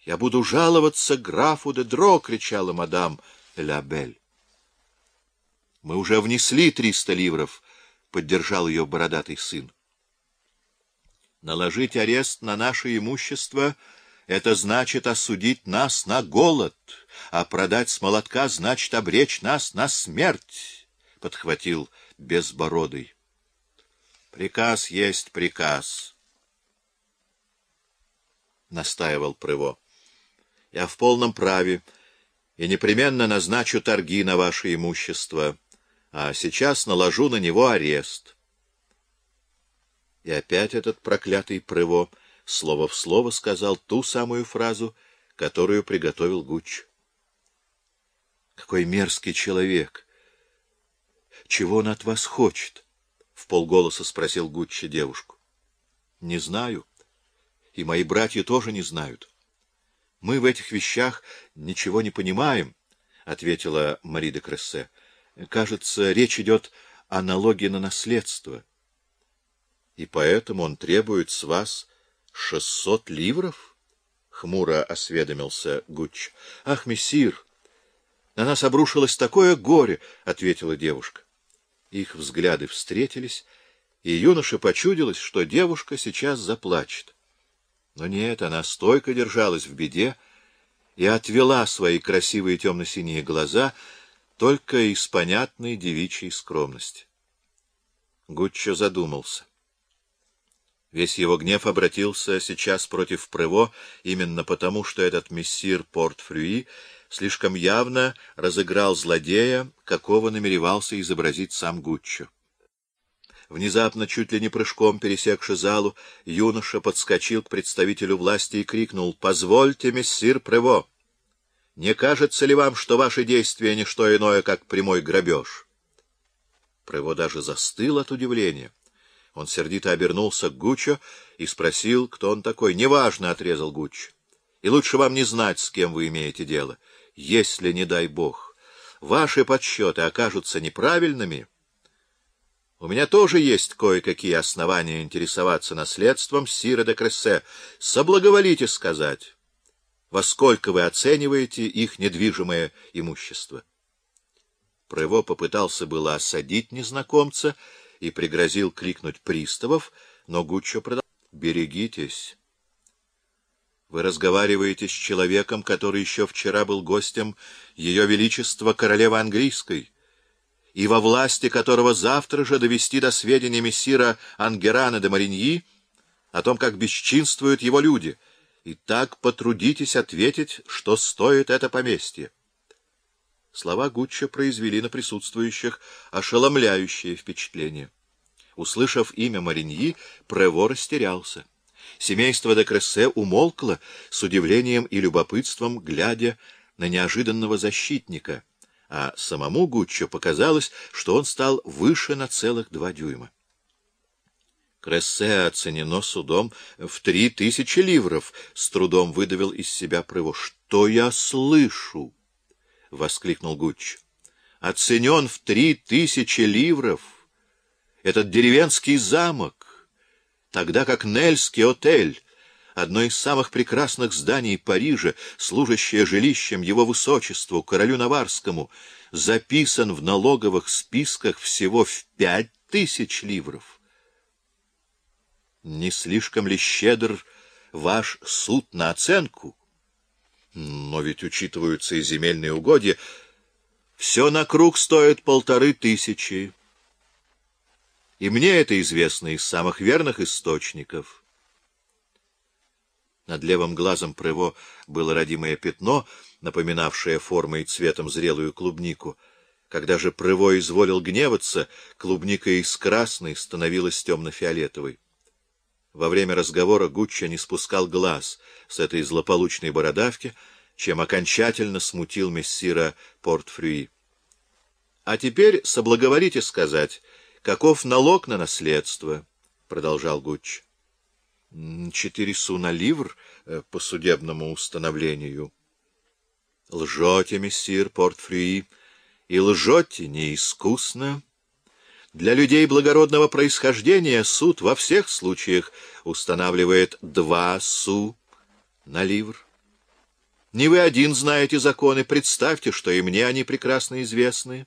— Я буду жаловаться графу де Дро! — кричала мадам Лябель. — Мы уже внесли триста ливров, — поддержал ее бородатый сын. Наложить арест на наше имущество — это значит осудить нас на голод, а продать с молотка значит обречь нас на смерть, — подхватил Безбородый. — Приказ есть приказ, — настаивал Прыво. — Я в полном праве и непременно назначу торги на ваше имущество, а сейчас наложу на него арест. — и опять этот проклятый Прыво слово в слово сказал ту самую фразу, которую приготовил Гуч. Какой мерзкий человек! Чего он от вас хочет? — в полголоса спросил Гуччи девушку. — Не знаю. И мои братья тоже не знают. Мы в этих вещах ничего не понимаем, — ответила Мари де Крессе. — Кажется, речь идет о налоге на наследство. — и поэтому он требует с вас шестьсот ливров? — хмуро осведомился Гуч. — Ах, мессир, на нас обрушилось такое горе! — ответила девушка. Их взгляды встретились, и юноше почудилось, что девушка сейчас заплачет. Но нет, она стойко держалась в беде и отвела свои красивые темно-синие глаза только из понятной девичьей скромности. Гуччо задумался. Весь его гнев обратился сейчас против Прево именно потому, что этот мессир Порт-Фрюи слишком явно разыграл злодея, какого намеревался изобразить сам Гуччо. Внезапно, чуть ли не прыжком пересекши залу, юноша подскочил к представителю власти и крикнул «Позвольте, мессир Прево! Не кажется ли вам, что ваши действия — не что иное, как прямой грабеж?» Прево даже застыл от удивления. Он сердито обернулся к Гуччо и спросил, кто он такой. — Неважно, — отрезал Гуччо. — И лучше вам не знать, с кем вы имеете дело. Если, не дай бог, ваши подсчеты окажутся неправильными, у меня тоже есть кое-какие основания интересоваться наследством Сира де Крессе. Соблаговолите сказать, во сколько вы оцениваете их недвижимое имущество. Прево попытался было осадить незнакомца, — и пригрозил кликнуть приставов, но Гуччо продолжал. — Берегитесь. Вы разговариваете с человеком, который еще вчера был гостем Ее Величества Королевы Английской, и во власти которого завтра же довести до сведения мессира Ангерана де Мариньи о том, как бесчинствуют его люди, и так потрудитесь ответить, что стоит это поместье. Слова Гуччо произвели на присутствующих ошеломляющее впечатление. Услышав имя Мариньи, Прево растерялся. Семейство де Крессе умолкло с удивлением и любопытством, глядя на неожиданного защитника, а самому Гуччо показалось, что он стал выше на целых два дюйма. Крессе оценено судом в три тысячи ливров, — с трудом выдавил из себя Прево. — Что я слышу? — воскликнул Гуч. — Оценен в три тысячи ливров. Этот деревенский замок, тогда как Нельский отель, одно из самых прекрасных зданий Парижа, служащее жилищем его высочеству, королю Наварскому, записан в налоговых списках всего в пять тысяч ливров. Не слишком ли щедр ваш суд на оценку? Но ведь учитываются и земельные угодья. Все на круг стоит полторы тысячи. И мне это известно из самых верных источников. Над левым глазом Прево было родимое пятно, напоминавшее формой и цветом зрелую клубнику. Когда же Прево изволил гневаться, клубника из красной становилась темно-фиолетовой. Во время разговора Гуччо не спускал глаз с этой злополучной бородавки, чем окончательно смутил мессира Портфрюи. — А теперь соблаговолите сказать, каков налог на наследство? — продолжал Гуччо. — Четыре су на ливр э, по судебному установлению. — Лжете, мессир Портфрюи, и лжете неискусно. Для людей благородного происхождения суд во всех случаях устанавливает два су на ливр. Не вы один знаете законы, представьте, что и мне они прекрасно известны.